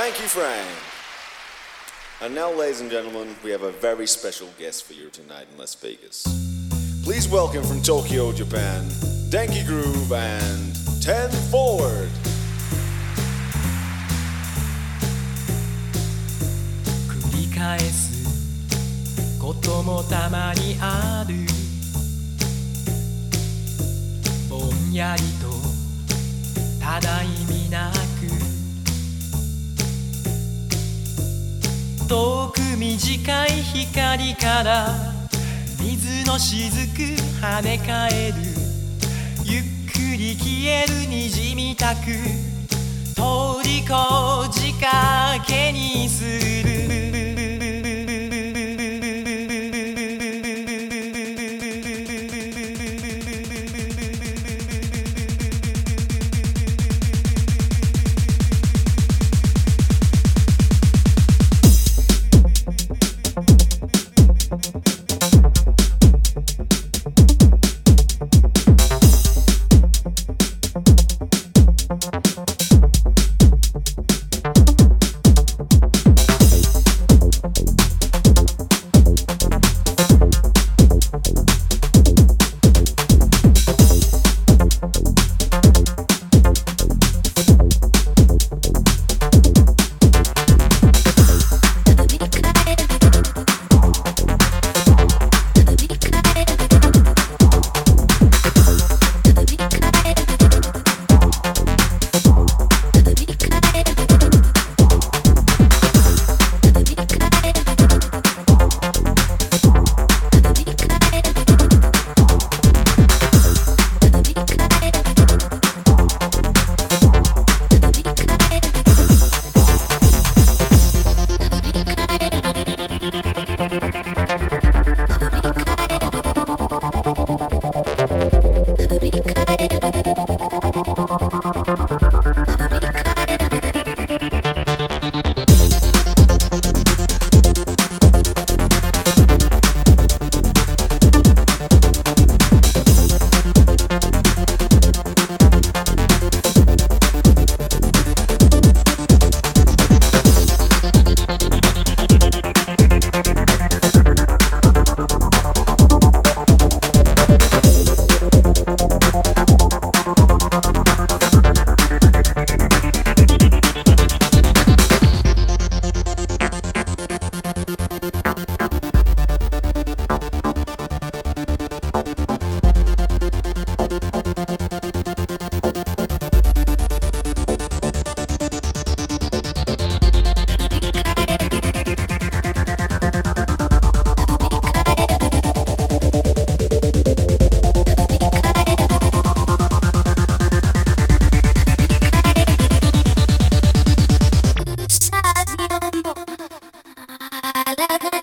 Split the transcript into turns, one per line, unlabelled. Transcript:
Thank you, Frank. And now, ladies and gentlemen, we have a very special guest for you tonight in Las Vegas. Please welcome from Tokyo, Japan, Denki Groove and 10 Forward.
繰り返すこともたまにあるぼんやりとただ意味なく 遠く短い光から水のしずく跳ね返る。ゆっくり消える滲みたく通り越 da da